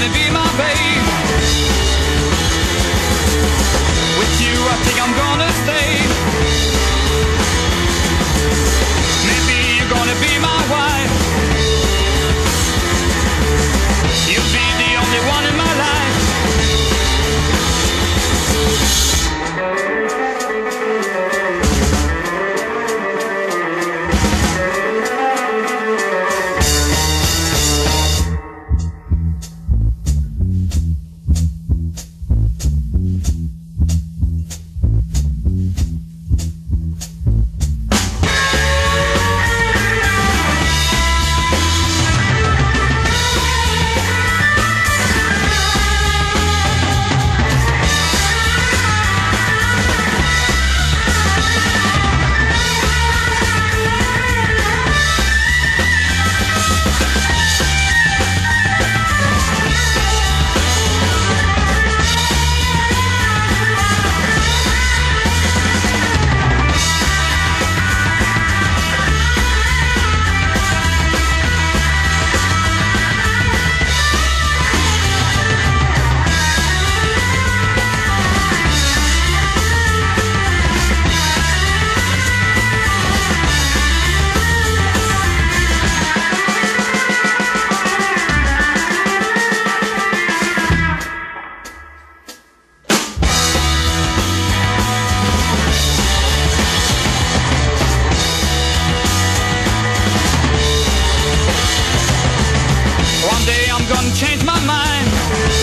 wanna be my baby. gonna change my mind.